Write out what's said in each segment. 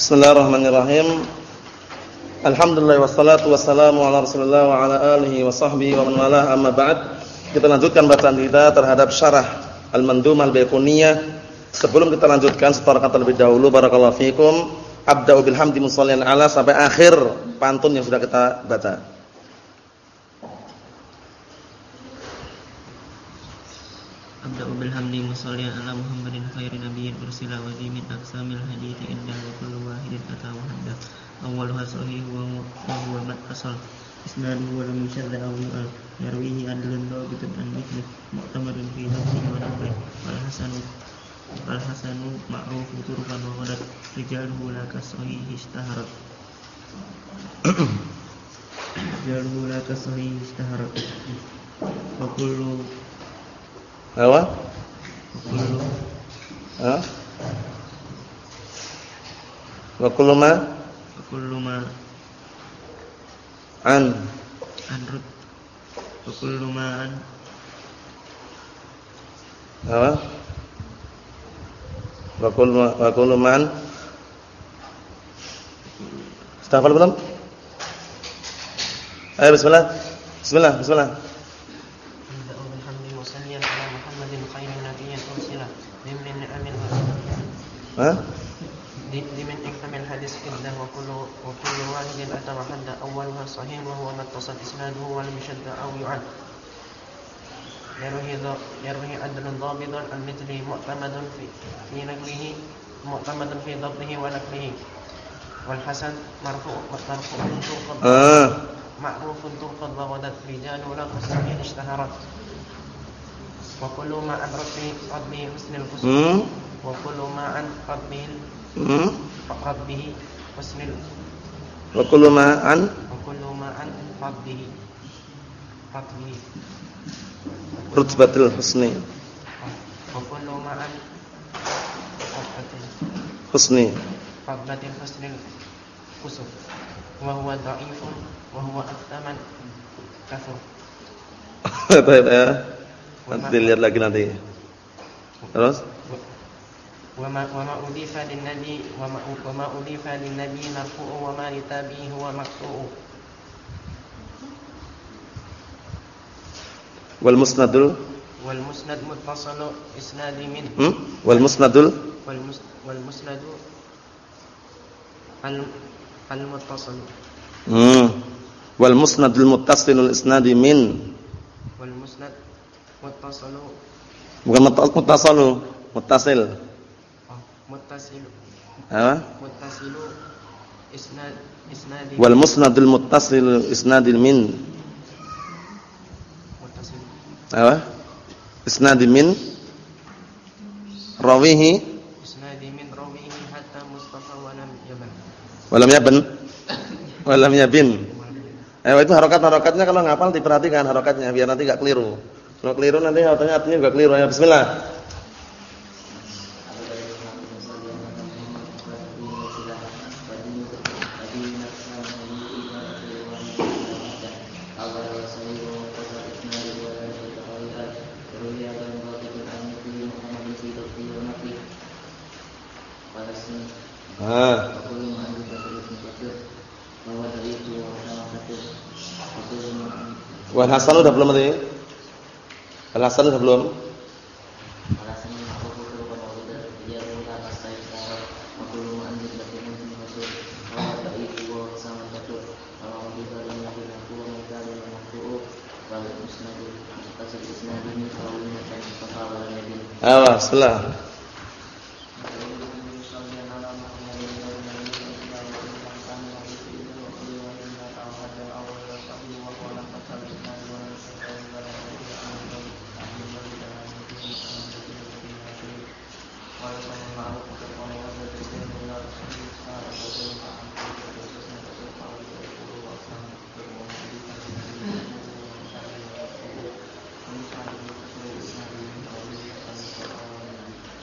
Bismillahirrahmanirrahim. Alhamdulillah wassalatu wassalamu ala Rasulillah wa ala alihi wa sahbihi wa man walah amma ba'd. Kita lanjutkan bacaan kita terhadap syarah Al-Mandumah Al-Baiquniyah. Sebelum kita lanjutkan setor kata lebih dahulu barakallahu fikum. Abda'u bilhamdi musallian ala sampai akhir pantun yang sudah kita baca. Abda'u bilhamdi musallian ala Muhammadin khairin nabiyyin ursila wa min aqsamil hadithi indah wa kullu wa hadda awwaluha sahih wa huwa mutasal isnaduhu wa lam yushadda aw yu'al yarwihi adlun dhabitun an mithli mu'tamadun fi nafsihi wa nafsihi wal hasanu wal hasanu ma'ruf turfan wa qadat rijaluhu la kasahih istaharat la kasahih istaharat wa kullu ma? Wa kullu ma? An? Anrut wa kullu ma an? Apa? Wa kullu ma wa kullu man Sudah hafal belum? Ayo bismillah. Bismillah, bismillah. Abda'u bilhamdi musallian ala Muhammadin khairin nabiyyin ursila Dimin ni'amin Ha? Dimin iktamil hadis iddah wa kullu wa kullu wahidin ata wa hadda awwaluha sahih wa huwa mattasal isnaduhu wa lam yushadda aw yu'ad Yarwihi dha yarwihi adlun dhabidun an mithlihi mu'tamadun fi fi naqlihi mu'tamadun fi dhabtihi wa naqlihi wal hasan marfu' marfu'un turqad Ah. ma'rufun turqad wa wadat rijalu la qasami ishtaharat wa kullu ma an rabbi rabbi husnil husn Hmm. wa kullu ma an rabbi Hmm. rabbihi husnil Wa kullu ma an wa kullu ma an rabbihi rabbihi rutbatul husni. wa kullu ma an rabbatin Husni. rabbatin husnil kusuf wa huwa da'ifun wa huwa aktaman kafur Baik ya. Nanti dilihat lagi nanti. Terus? وما وما أضيف للنبي وما وما أضيف للنبي مرفوع وما لتابعه هو مقطوع. والمسند والمسند متصل إسناد من والمسند والمسند المتصل. والمسند المتصل الإسناد من والمسند متصل. bukan متصل متصل. muttasilu. Mutasilu, isnad isnad. wal musnadul muttasil isnadil min. Muttasil apa? Isnadil min? Rawihi? Isnadil min rawihi hatta mustafa wa lam yaban walam yaban walam yabin? Eh itu harokat-harokatnya kalau ngapal diperhatikan harokatnya biar nanti enggak keliru. Kalau keliru nanti artinya artinya juga keliru. Ya bismillah. Wal Hasan udah belum tadi? Al Hasan udah belum? Awas, sebelah.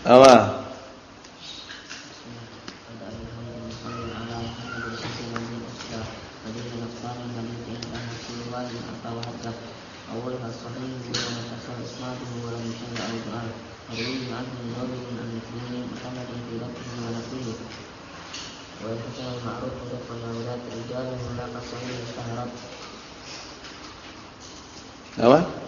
Apa? Apa?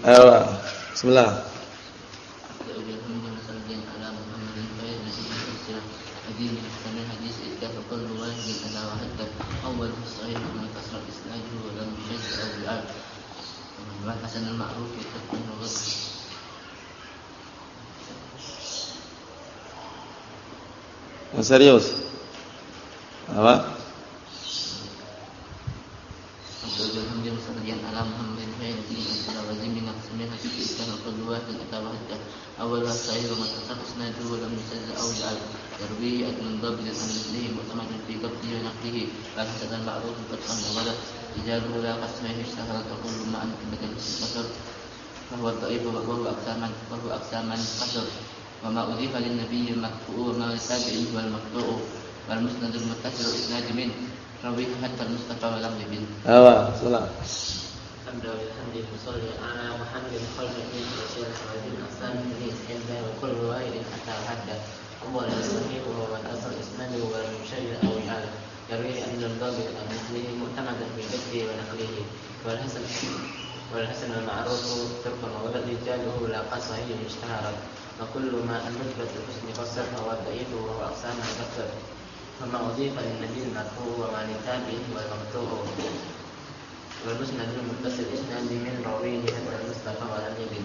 Ayo, bismillah. Serius. Apa? قبل المنزلي وتمد في قبضه ونقده فأفسد بعضهم فتحا ولد رجاله لا قسمه اشتهرت وكل ما أنكبت البشر. فهو الضعيف وهو أكثر من وهو أكثر من قدر. وما أضيف للنبي المكفوء وما للتابعي هو المكفوء. والمسند المتصل إسناد منه. رويه حتى المصطفى ولم يبن. أوا صلاة. الحمد لله وصلي على محمد خلق من وسيلة وعلم أصحاب الحديث وكل وائل حتى حدث. أول الصحيح وهو الأصل إسناده والمشير أو يعلم يرويه أن الضابط عن مثله معتمدا في ذكره ونقله. والحسن والحسن المعروف ترك وولد رجاله لا صحيح اشتهرت وكل ما أن نثبت الحسن قصر فهو الضعيف وهو أقسام كثر وما أضيف للنبي المرفوع وما لتابعه والمقطوع. والمسند المتصل إسناد من راويه حتى المصطفى ولم يبن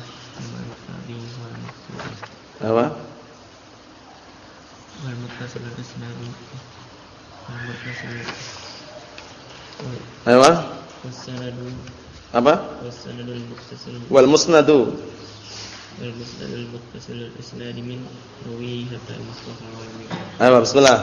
التابعين والمقصود Apa? والمتصل الإسناد والمتصل Apa? والسند Apa? والسند المتصل Wal musnadu. والمسند المتصل الإسناد من رويه حتى المصطفى والمقصود Ayo. Bismillah.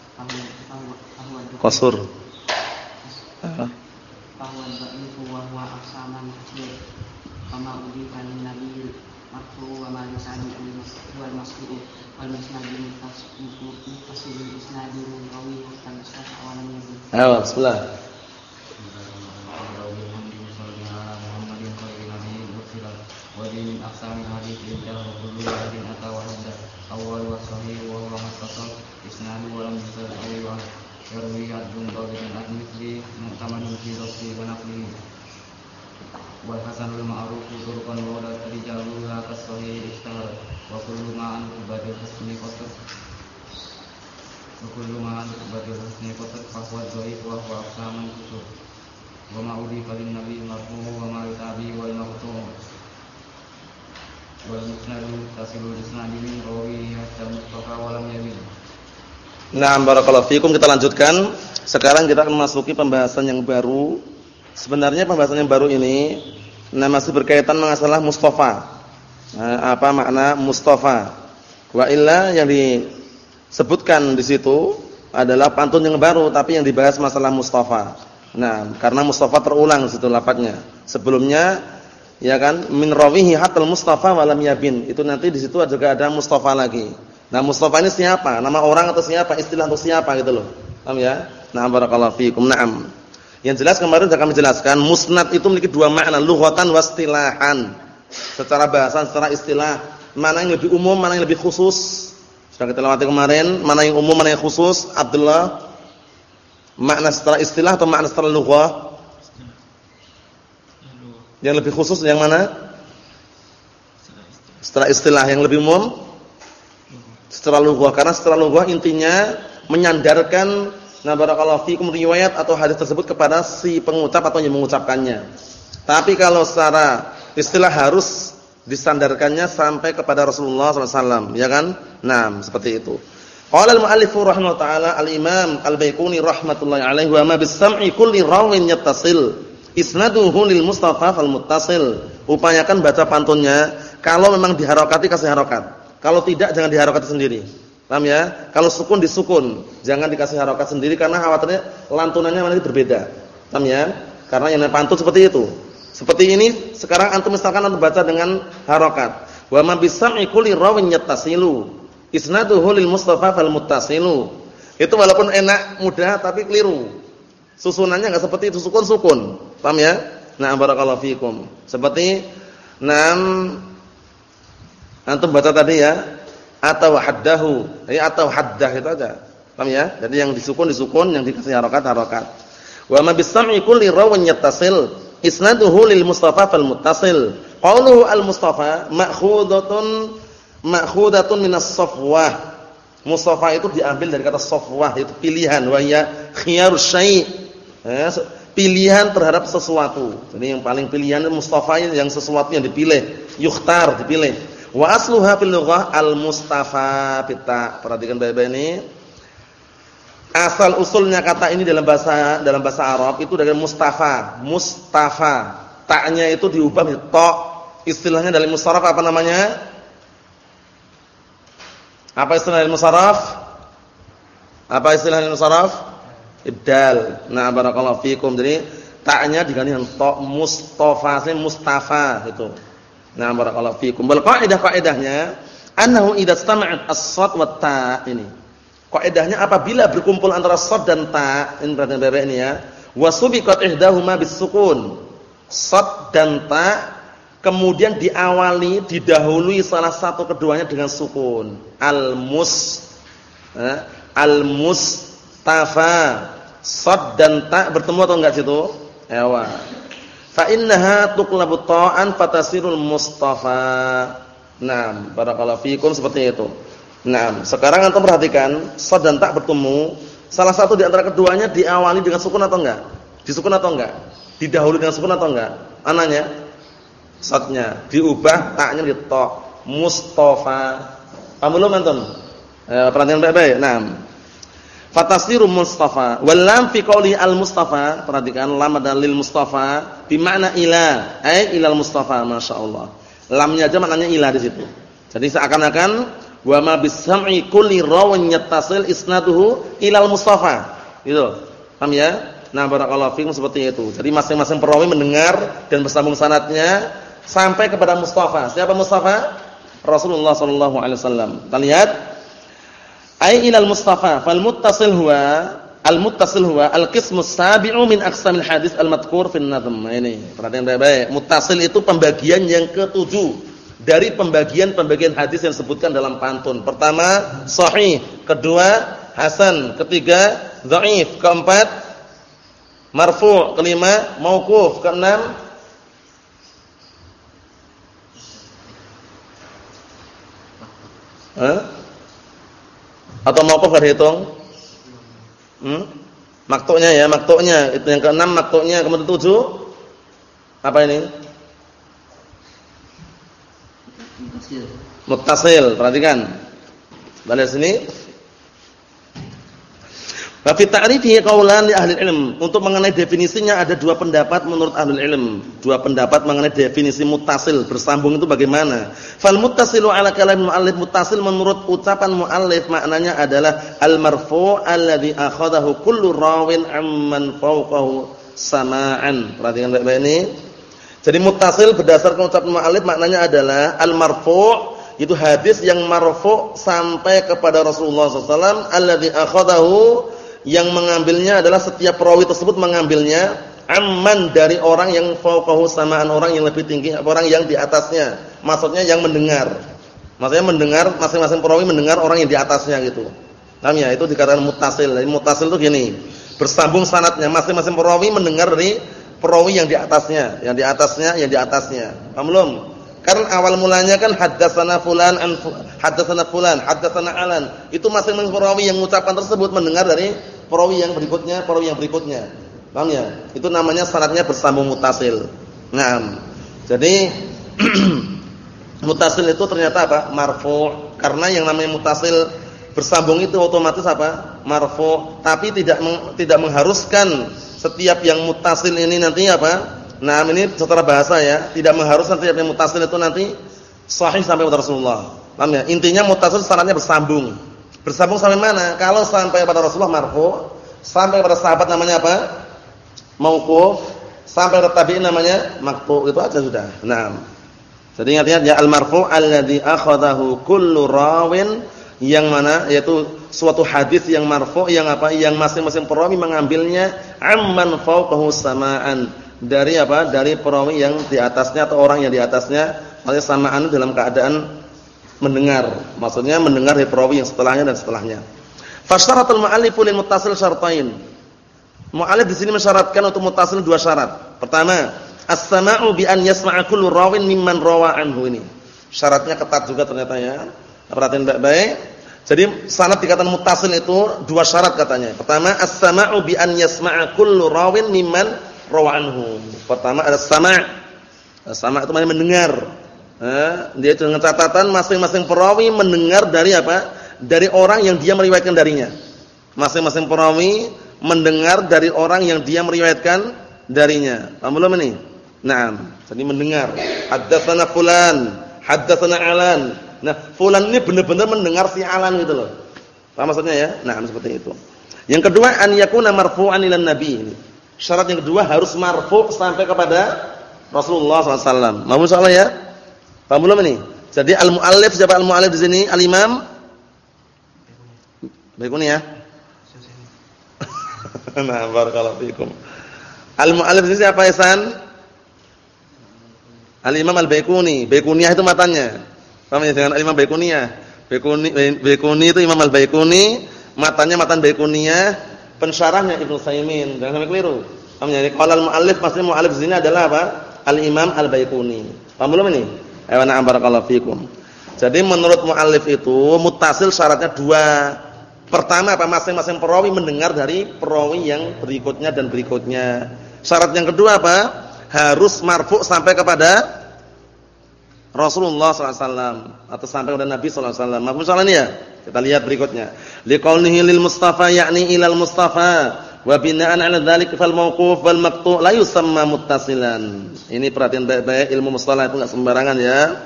فهو فهو فهو الضعيف- Qasur. Apa? فهو الضعيف وهو أقسى من كثير وما أضيف للنبي المرفوع وما لسان هو المسؤول والمسند متصل الإسناد من روي حتى المصطفى ولم يزل Ayo. Bismillah. ودين من أقسام الحديث عنده وكل واحد أتى وحده أول والصحيح وهو ما اتصل إسناده ولم يصل أو يوهم يروي عدل ضابط عن مثله معتمد في ضبطه ونقله والحسن المعروف طرقا ولا رجالها كالصحيح اشتهرت وكل ما عن عباد الحسن قصر وكل ما عن عباد الحسن قصر فهو الضعيف وهو أقسام الكتب Nah, barakallahu fikum kita lanjutkan. Sekarang kita akan masuki pembahasan yang baru. Sebenarnya pembahasan yang baru ini nah masih berkaitan masalah Mustafa. Nah, apa makna Mustafa? Wa illa yang disebutkan di situ adalah pantun yang baru tapi yang dibahas masalah Mustafa. Nah, karena Mustafa terulang situ lafadznya. Sebelumnya ya kan min rawihi hatal Mustafa walam yabin. Itu nanti di situ juga ada Mustafa lagi. Nah, Mustafa ini siapa? Nama orang atau siapa? Istilah untuk siapa gitu loh. Paham ya? Nah, barakallahu fiikum. Naam. Yang jelas kemarin sudah kami jelaskan, musnad itu memiliki dua makna, lughatan wastilahan. Secara bahasa, secara istilah, mana yang lebih umum, mana yang lebih khusus. Sudah kita lewati kemarin, mana yang umum, mana yang khusus. Abdullah Makna setelah istilah atau makna setelah lughah? Yang lebih khusus yang mana? Setelah istilah yang lebih umum? Setelah lughah. Karena setelah lughah intinya menyandarkan nah barakallahu fikum riwayat atau hadis tersebut kepada si pengucap atau yang mengucapkannya. Tapi kalau secara istilah harus disandarkannya sampai kepada Rasulullah SAW, ya kan? Nah, seperti itu. Qala al-mu'allif rahimahullah taala al-Imam Al-Baiquni rahmatullahi alaihi wa ma bis-sam'i kulli rawin yattasil isnaduhu lil Mustafa fal muttasil. Upayakan baca pantunnya kalau memang diharokati kasih harokat. Kalau tidak jangan diharokati sendiri. Paham ya? Kalau sukun disukun, jangan dikasih harokat sendiri karena khawatirnya lantunannya nanti berbeda. Paham ya? Karena yang pantun seperti itu. Seperti ini sekarang antum misalkan antum baca dengan harokat. Wa ma bis-sam'i kulli rawin yattasilu Isnaduhu lil Mustafa fal muttasilu. Itu walaupun enak, mudah tapi keliru. Susunannya enggak seperti itu sukun-sukun. Paham ya? Nah, barakallahu fikum. Seperti nam antum baca tadi ya, atau haddahu. Ya atau haddah itu aja. Paham ya? Jadi yang disukun disukun, yang dikasih harakat harakat. Wa ma bisam'i kulli rawin yattasil isnaduhu lil Mustafa fal muttasil. Qauluhu al Mustafa ma'khudatun ma'khudatun minas safwah. Mustafa itu diambil dari kata safwah itu pilihan wa ya khiyarus syai'. Ya, pilihan terhadap sesuatu. Jadi yang paling pilihan Mustafa yang sesuatu yang dipilih, yukhtar dipilih. Wa asluha fil lughah al-mustafa pita. Perhatikan baik-baik ini. Asal usulnya kata ini dalam bahasa dalam bahasa Arab itu dari mustafa, mustafa. Taknya itu diubah menjadi ta. Istilahnya dalam mustaraf apa namanya? Apa istilah ilmu saraf? Apa istilah ilmu saraf? Ibdal. Nah, barakallahu fikum. Jadi taknya diganti dengan ta Mustafa, Mustafa itu. Nah, barakallahu fikum. Wal qaidah qaidahnya annahu idza istama'at as-sad wa ta ini. Kaidahnya apabila berkumpul antara sad dan ta, ini perhatian bebek ini ya. Wa subiqat ihdahuma bis-sukun. Sad dan ta kemudian diawali didahului salah satu keduanya dengan sukun al-mus eh, al-mustafa sad dan ta bertemu atau enggak situ ewa fa innaha tuqlabu ta'an fatasirul mustafa nah barakallahu fikum seperti itu nah sekarang antum perhatikan sad dan ta bertemu salah satu di antara keduanya diawali dengan sukun atau enggak disukun atau enggak didahului dengan sukun atau enggak ananya Sotnya diubah taknya menjadi ta. Mustafa. Paham belum antum? Eh, perhatian baik-baik. Naam. Fatasiru Mustafa. Wal lam fi qouli al Mustafa, perhatikan lam dan lil Mustafa bi makna ila, ai ilal Mustafa, masyaallah. Lamnya aja maknanya ila di situ. Jadi seakan-akan wa ma bisam'i kulli rawin yattasil isnaduhu ilal Mustafa. Gitu. Paham ya? Nah, barakallahu fikum seperti itu. Jadi masing-masing perawi mendengar dan bersambung sanatnya sampai kepada Mustafa. Siapa Mustafa? Rasulullah sallallahu alaihi wasallam. Kita lihat ai ilal Mustafa fal muttasil huwa al muttasil huwa al qismus sabi'u min aqsamil hadis al madhkur fi an-nadhm. Nah, ini, perhatian baik-baik. Muttasil itu pembagian yang ketujuh dari pembagian-pembagian hadis yang disebutkan dalam pantun. Pertama, sahih, kedua, hasan, ketiga, dhaif, keempat, marfu', kelima, mauquf, keenam, Hah? Atau mauquf enggak dihitung? Hmm? Maktuknya ya, maktuknya. Itu yang keenam maktuknya, kemudian tujuh apa ini? Muttasil, perhatikan. Balik sini. Wa fi ta'rifihi qaulan li ahli ilm. Untuk mengenai definisinya ada dua pendapat menurut ahli ilm. Dua pendapat mengenai definisi muttasil, bersambung itu bagaimana? Fal muttasilu ala kalam muallif muttasil menurut ucapan muallif maknanya adalah al marfu' alladhi akhadahu kullu rawin amman fawqahu sama'an. Perhatikan baik-baik ini. Jadi muttasil berdasarkan ucapan muallif maknanya adalah al marfu' itu hadis yang marfu' sampai kepada Rasulullah SAW alladhi akhadahu yang mengambilnya adalah setiap perawi tersebut mengambilnya aman dari orang yang fauqahu samaan orang yang lebih tinggi orang yang di atasnya. Maksudnya yang mendengar. Maksudnya mendengar masing-masing perawi mendengar orang yang di atasnya gitu. Paham ya? Itu dikatakan mutasil jadi mutasil itu gini bersambung sanatnya. Masing-masing perawi mendengar dari perawi yang di atasnya yang di atasnya yang di atasnya. Paham belum karena awal mulanya kan haddatsana fulan an fulan, haddatsana alan. Itu masing-masing perawi yang mengucapkan tersebut mendengar dari perawi yang berikutnya, perawi yang berikutnya. Paham ya? Itu namanya syaratnya bersambung mutasil. Naam. Jadi mutasil itu ternyata apa? Marfu. Karena yang namanya mutasil bersambung itu otomatis apa? Marfu. Tapi tidak tidak mengharuskan setiap yang mutasil ini nanti apa? Nah, ini secara bahasa ya, tidak mengharuskan tiap yang mutasil itu nanti sahih sampai kepada Rasulullah. Paham ya? Intinya mutasil syaratnya bersambung. Bersambung sampai mana? Kalau sampai pada Rasulullah marfu, sampai pada sahabat namanya apa? Mauquf, sampai pada tabi'in namanya maqtu. Itu aja sudah. Nah. Jadi ingat-ingat ya al-marfu alladhi akhadahu kullu rawin yang mana yaitu suatu hadis yang marfu yang apa? Yang masing-masing perawi mengambilnya amman fawqahu sama'an dari apa? Dari perawi yang di atasnya atau orang yang di atasnya, maksudnya samaan dalam keadaan mendengar. Maksudnya mendengar dari perawi yang setelahnya dan setelahnya. Fasyaratul mu'allif lil muttasil syartain. Mu'allif di sini mensyaratkan untuk muttasil dua syarat. Pertama, as-sama'u bi an yasma'a kullu rawin mimman rawa anhu ini. Syaratnya ketat juga ternyata ya. Perhatian baik-baik. Jadi sanad dikatakan muttasil itu dua syarat katanya. Pertama, as-sama'u bi an yasma'a kullu rawin mimman rawanhu. Pertama ada sama'. Sama' itu maknanya mendengar. Dia dengan catatan masing-masing perawi mendengar dari apa? Dari orang yang dia meriwayatkan darinya. Masing-masing perawi mendengar dari orang yang dia meriwayatkan darinya. Paham belum ini? Naam. Jadi mendengar. Haddatsana fulan, haddatsana alan. Nah, fulan ini benar-benar mendengar si alan gitu loh. Paham maksudnya ya? Nah, seperti itu. Yang kedua an yakuna marfu'an ilan nabi. Syarat yang kedua harus marfu sampai kepada Rasulullah SAW. Mau salah ya? Paham belum ini? Jadi al-muallif siapa al-muallif di sini? Al-Imam Baikuni ya. nah, barakallahu fikum. Al-muallif ini siapa Ihsan? Al-Imam Al-Baikuni. Baikuniyah itu matanya. Paham ya dengan Al-Imam Baikuniyah? Baikuni Baikuni itu Imam Al-Baikuni, matanya matan Baikuniyah, pensyarahnya Ibnu Saimin. Jangan sampai keliru. Paham ya? Qala al-muallif maksudnya muallif sini adalah apa? Al-Imam Al-Baiquni. Paham belum ini? Ayo na'am barakallahu fikum. Jadi menurut muallif itu muttasil syaratnya dua. Pertama apa? Masing-masing perawi mendengar dari perawi yang berikutnya dan berikutnya. Syarat yang kedua apa? Harus marfu sampai kepada Rasulullah SAW atau sampai kepada Nabi SAW. Maaf soalan ya? Kita lihat berikutnya. Liqaunihi lil Mustafa yakni ilal Mustafa. Wa bina'an 'ala dzalik fal mauquf wal maqtu' la yusamma muttasilan. Ini perhatian baik-baik ilmu mustalah itu enggak sembarangan ya.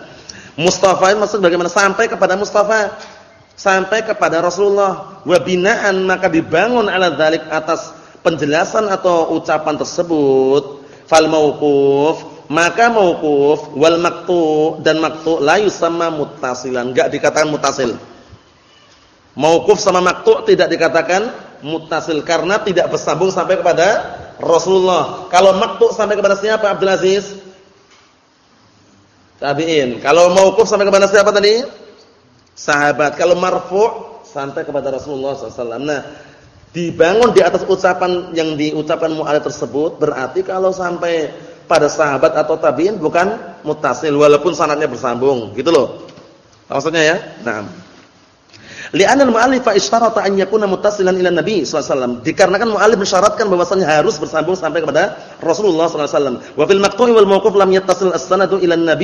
Mustafa itu maksud bagaimana? Sampai kepada Mustafa. Sampai kepada Rasulullah. Wa bina'an maka dibangun 'ala dzalik atas penjelasan atau ucapan tersebut. Fal mauquf maka mauquf wal maqtu dan maqtu la yusamma muttasilan. Enggak dikatakan muttasil mauquf sama maqtu tidak dikatakan muttasil karena tidak bersambung sampai kepada Rasulullah. Kalau maqtu sampai kepada siapa Abdul Aziz? Tabi'in. Kalau mauquf sampai kepada siapa tadi? Sahabat. Kalau marfu' sampai kepada Rasulullah SAW nah dibangun di atas ucapan yang diucapkan mu'alif tersebut berarti kalau sampai pada sahabat atau tabi'in bukan mutasil walaupun sanadnya bersambung, gitu loh. Maksudnya ya? Nah. Li'anna al-mu'allif istarata an yakuna muttasilan ila Nabi sallallahu alaihi wasallam. Dikarenakan mu'allif mensyaratkan bahwasanya harus bersambung sampai kepada Rasulullah sallallahu alaihi wasallam. Wa fil maqtu'i wal mauquf lam yattasil as-sanadu ila Nabi